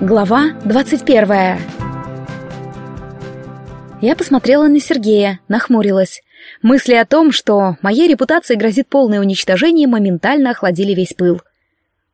Глава 21 Я посмотрела на Сергея, нахмурилась. Мысли о том, что моей репутации грозит полное уничтожение, моментально охладили весь пыл.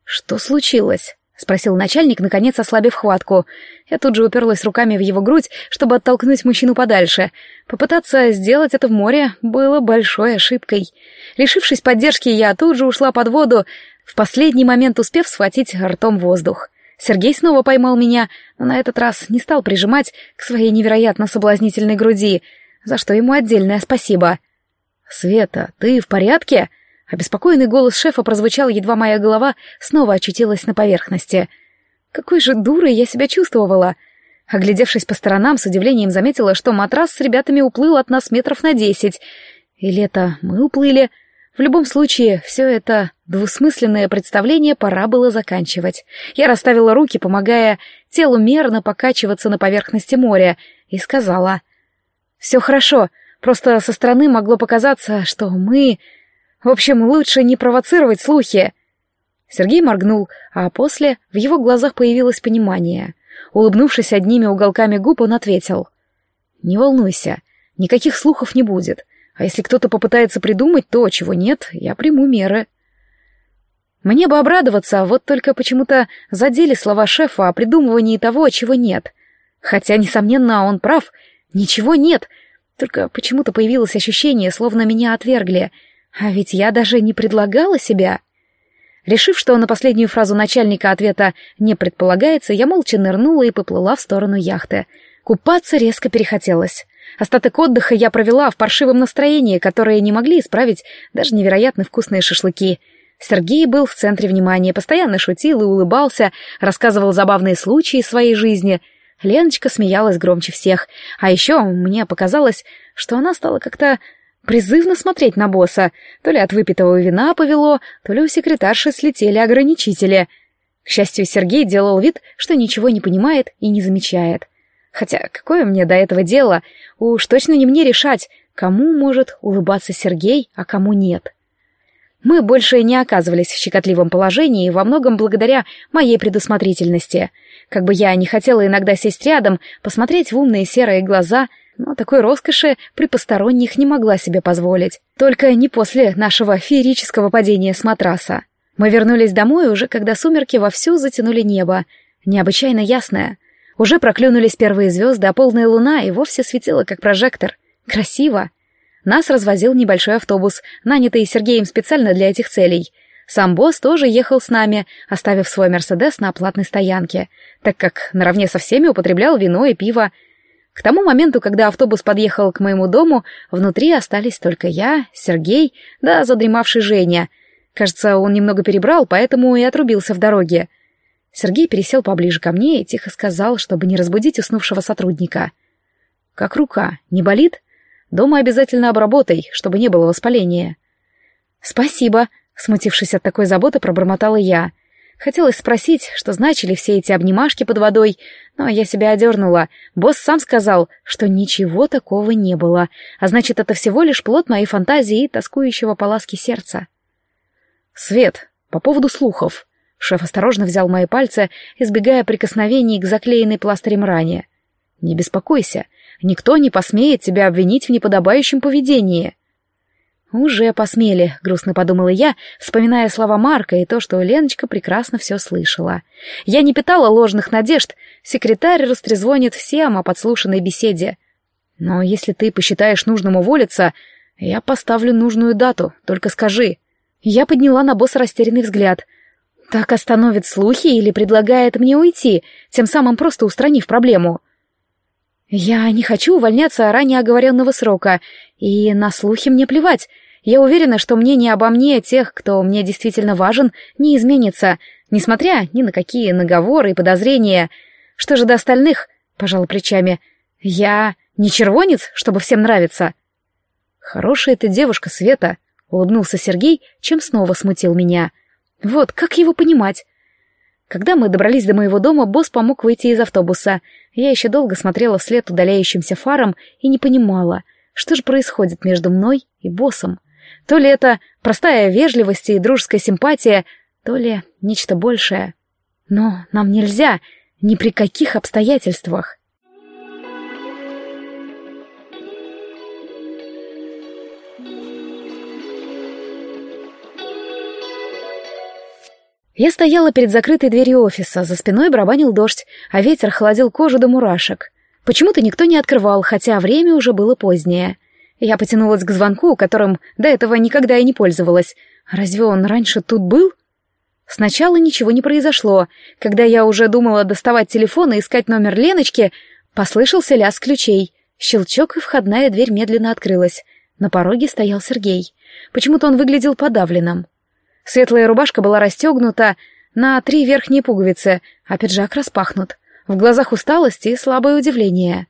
«Что случилось?» — спросил начальник, наконец ослабив хватку. Я тут же уперлась руками в его грудь, чтобы оттолкнуть мужчину подальше. Попытаться сделать это в море было большой ошибкой. Лишившись поддержки, я тут же ушла под воду, в последний момент успев схватить ртом воздух. Сергей снова поймал меня, но на этот раз не стал прижимать к своей невероятно соблазнительной груди, за что ему отдельное спасибо. «Света, ты в порядке?» Обеспокоенный голос шефа прозвучал, едва моя голова снова очутилась на поверхности. Какой же дурой я себя чувствовала! Оглядевшись по сторонам, с удивлением заметила, что матрас с ребятами уплыл от нас метров на десять. Или это мы уплыли? В любом случае, все это двусмысленное представление пора было заканчивать. Я расставила руки, помогая телу мерно покачиваться на поверхности моря, и сказала. «Все хорошо, просто со стороны могло показаться, что мы... В общем, лучше не провоцировать слухи». Сергей моргнул, а после в его глазах появилось понимание. Улыбнувшись одними уголками губ, он ответил. «Не волнуйся, никаких слухов не будет. А если кто-то попытается придумать то, чего нет, я приму меры. Мне бы обрадоваться, вот только почему-то задели слова шефа о придумывании того, чего нет. Хотя, несомненно, он прав, ничего нет, только почему-то появилось ощущение, словно меня отвергли. А ведь я даже не предлагала себя. Решив, что на последнюю фразу начальника ответа не предполагается, я молча нырнула и поплыла в сторону яхты. Купаться резко перехотелось. Остаток отдыха я провела в паршивом настроении, которое не могли исправить даже невероятно вкусные шашлыки. Сергей был в центре внимания, постоянно шутил и улыбался, рассказывал забавные случаи своей жизни. Леночка смеялась громче всех. А еще мне показалось, что она стала как-то призывно смотреть на босса. То ли от выпитого вина повело, то ли у секретарши слетели ограничители. К счастью, Сергей делал вид, что ничего не понимает и не замечает. Хотя какое мне до этого дело? Уж точно не мне решать, кому может улыбаться Сергей, а кому нет. Мы больше не оказывались в щекотливом положении, во многом благодаря моей предусмотрительности. Как бы я не хотела иногда сесть рядом, посмотреть в умные серые глаза, но такой роскоши при посторонних не могла себе позволить. Только не после нашего феерического падения с матраса. Мы вернулись домой уже, когда сумерки вовсю затянули небо. Необычайно ясное — уже проклюнулись первые звезды, а полная луна и вовсе светила, как прожектор. Красиво. Нас развозил небольшой автобус, нанятый Сергеем специально для этих целей. Сам босс тоже ехал с нами, оставив свой «Мерседес» на оплатной стоянке, так как наравне со всеми употреблял вино и пиво. К тому моменту, когда автобус подъехал к моему дому, внутри остались только я, Сергей, да задремавший Женя. Кажется, он немного перебрал, поэтому и отрубился в дороге. Сергей пересел поближе ко мне и тихо сказал, чтобы не разбудить уснувшего сотрудника. «Как рука? Не болит? Дома обязательно обработай, чтобы не было воспаления». «Спасибо», — смутившись от такой заботы, пробормотала я. Хотелось спросить, что значили все эти обнимашки под водой, но я себя одернула. Босс сам сказал, что ничего такого не было, а значит, это всего лишь плод моей фантазии и тоскующего по ласке сердца. «Свет, по поводу слухов», Шеф осторожно взял мои пальцы, избегая прикосновений к заклеенной пластырем ране. «Не беспокойся, никто не посмеет тебя обвинить в неподобающем поведении». «Уже посмели», — грустно подумала я, вспоминая слова Марка и то, что Леночка прекрасно все слышала. Я не питала ложных надежд, секретарь растрезвонит всем о подслушанной беседе. «Но если ты посчитаешь нужным уволиться, я поставлю нужную дату, только скажи». Я подняла на босса растерянный взгляд — так остановит слухи или предлагает мне уйти, тем самым просто устранив проблему. Я не хочу увольняться ранее оговоренного срока, и на слухи мне плевать. Я уверена, что мнение обо мне тех, кто мне действительно важен, не изменится, несмотря ни на какие наговоры и подозрения. Что же до остальных, пожал плечами, я не червонец, чтобы всем нравиться. Хорошая ты девушка, Света, улыбнулся Сергей, чем снова смутил меня. — вот, как его понимать? Когда мы добрались до моего дома, босс помог выйти из автобуса. Я еще долго смотрела вслед удаляющимся фарам и не понимала, что же происходит между мной и боссом. То ли это простая вежливость и дружеская симпатия, то ли нечто большее. Но нам нельзя. Ни при каких обстоятельствах. Я стояла перед закрытой дверью офиса, за спиной барабанил дождь, а ветер холодил кожу до мурашек. Почему-то никто не открывал, хотя время уже было позднее. Я потянулась к звонку, которым до этого никогда и не пользовалась. Разве он раньше тут был? Сначала ничего не произошло. Когда я уже думала доставать телефон и искать номер Леночки, послышался лязг ключей. Щелчок, и входная дверь медленно открылась. На пороге стоял Сергей. Почему-то он выглядел подавленным. Светлая рубашка была расстегнута на три верхние пуговицы, а пиджак распахнут. В глазах усталость и слабое удивление.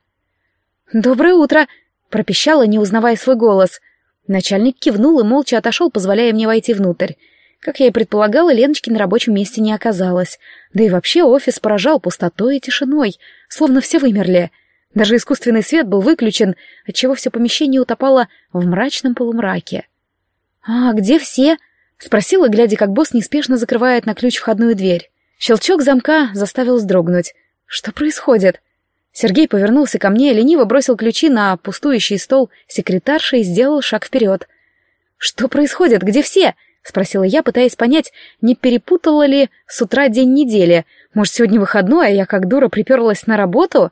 «Доброе утро!» — пропищала, не узнавая свой голос. Начальник кивнул и молча отошел, позволяя мне войти внутрь. Как я и предполагала, Леночки на рабочем месте не оказалось. Да и вообще офис поражал пустотой и тишиной, словно все вымерли. Даже искусственный свет был выключен, отчего все помещение утопало в мрачном полумраке. «А где все?» Спросила, глядя, как босс неспешно закрывает на ключ входную дверь. Щелчок замка заставил вздрогнуть. Что происходит? Сергей повернулся ко мне, лениво бросил ключи на пустующий стол секретарши и сделал шаг вперед. «Что происходит? Где все?» — спросила я, пытаясь понять, не перепутала ли с утра день недели. Может, сегодня выходной, а я как дура приперлась на работу?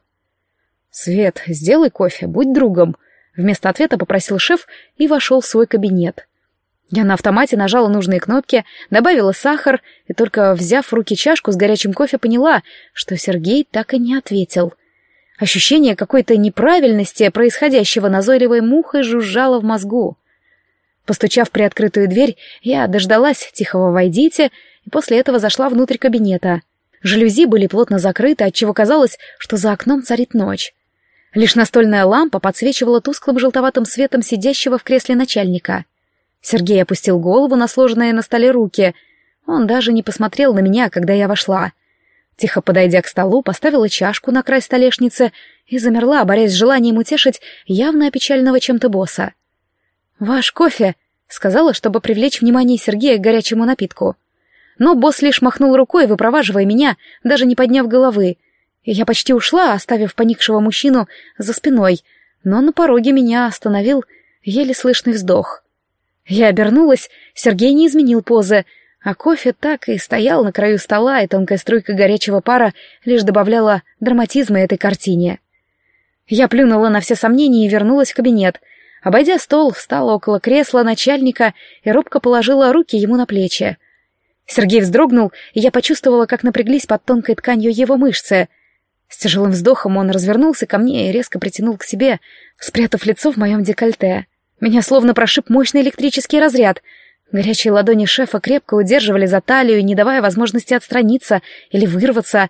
«Свет, сделай кофе, будь другом», — вместо ответа попросил шеф и вошел в свой кабинет. Я на автомате нажала нужные кнопки, добавила сахар и только взяв в руки чашку с горячим кофе поняла, что Сергей так и не ответил. Ощущение какой-то неправильности происходящего назойливой мухой жужжало в мозгу. Постучав при открытую дверь, я дождалась тихого «войдите» и после этого зашла внутрь кабинета. Жалюзи были плотно закрыты, отчего казалось, что за окном царит ночь. Лишь настольная лампа подсвечивала тусклым желтоватым светом сидящего в кресле начальника — Сергей опустил голову на сложенные на столе руки. Он даже не посмотрел на меня, когда я вошла. Тихо подойдя к столу, поставила чашку на край столешницы и замерла, борясь с желанием утешить явно опечального чем-то босса. «Ваш кофе», — сказала, чтобы привлечь внимание Сергея к горячему напитку. Но босс лишь махнул рукой, выпроваживая меня, даже не подняв головы. Я почти ушла, оставив поникшего мужчину за спиной, но на пороге меня остановил еле слышный вздох. Я обернулась, Сергей не изменил позы, а кофе так и стоял на краю стола, и тонкая струйка горячего пара лишь добавляла драматизма этой картине. Я плюнула на все сомнения и вернулась в кабинет. Обойдя стол, встала около кресла начальника и робко положила руки ему на плечи. Сергей вздрогнул, и я почувствовала, как напряглись под тонкой тканью его мышцы. С тяжелым вздохом он развернулся ко мне и резко притянул к себе, спрятав лицо в моем декольте. Меня словно прошиб мощный электрический разряд. Горячие ладони шефа крепко удерживали за талию, не давая возможности отстраниться или вырваться.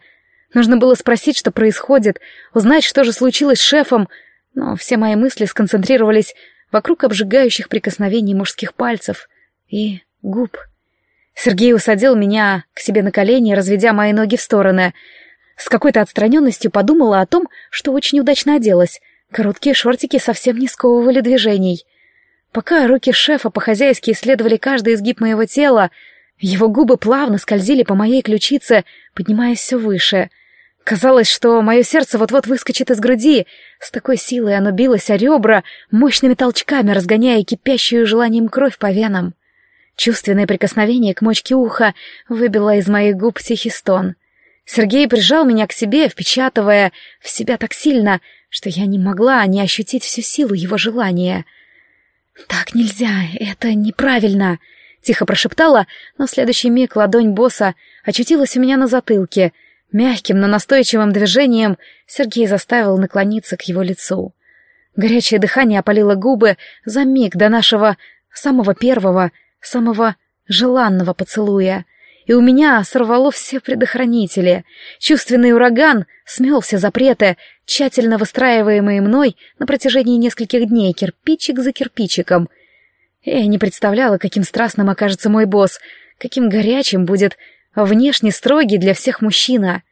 Нужно было спросить, что происходит, узнать, что же случилось с шефом, но все мои мысли сконцентрировались вокруг обжигающих прикосновений мужских пальцев и губ. Сергей усадил меня к себе на колени, разведя мои ноги в стороны. С какой-то отстраненностью подумала о том, что очень удачно оделась. Короткие шортики совсем не сковывали движений — Пока руки шефа по-хозяйски исследовали каждый изгиб моего тела, его губы плавно скользили по моей ключице, поднимаясь все выше. Казалось, что мое сердце вот-вот выскочит из груди. С такой силой оно билось о ребра, мощными толчками разгоняя кипящую желанием кровь по венам. Чувственное прикосновение к мочке уха выбило из моих губ тихий стон. Сергей прижал меня к себе, впечатывая в себя так сильно, что я не могла не ощутить всю силу его желания — «Так нельзя, это неправильно», — тихо прошептала, но в следующий миг ладонь босса очутилась у меня на затылке. Мягким, но настойчивым движением Сергей заставил наклониться к его лицу. Горячее дыхание опалило губы за миг до нашего самого первого, самого желанного поцелуя — и у меня сорвало все предохранители. Чувственный ураган смел все запреты, тщательно выстраиваемые мной на протяжении нескольких дней, кирпичик за кирпичиком. Я не представляла, каким страстным окажется мой босс, каким горячим будет внешне строгий для всех мужчина.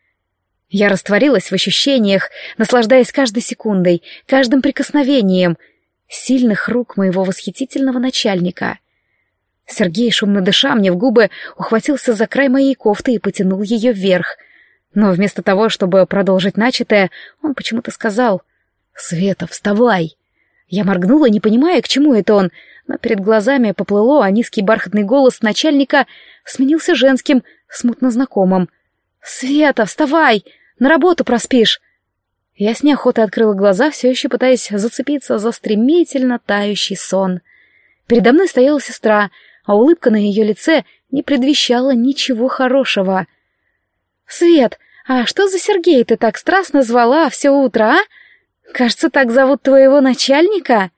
Я растворилась в ощущениях, наслаждаясь каждой секундой, каждым прикосновением сильных рук моего восхитительного начальника — Сергей, шумно дыша мне в губы, ухватился за край моей кофты и потянул ее вверх. Но вместо того, чтобы продолжить начатое, он почему-то сказал «Света, вставай!» Я моргнула, не понимая, к чему это он, но перед глазами поплыло, а низкий бархатный голос начальника сменился женским, смутно знакомым. «Света, вставай! На работу проспишь!» Я с неохотой открыла глаза, все еще пытаясь зацепиться за стремительно тающий сон. Передо мной стояла сестра, а улыбка на ее лице не предвещала ничего хорошего. «Свет, а что за Сергей ты так страстно звала все утро, а? Кажется, так зовут твоего начальника?»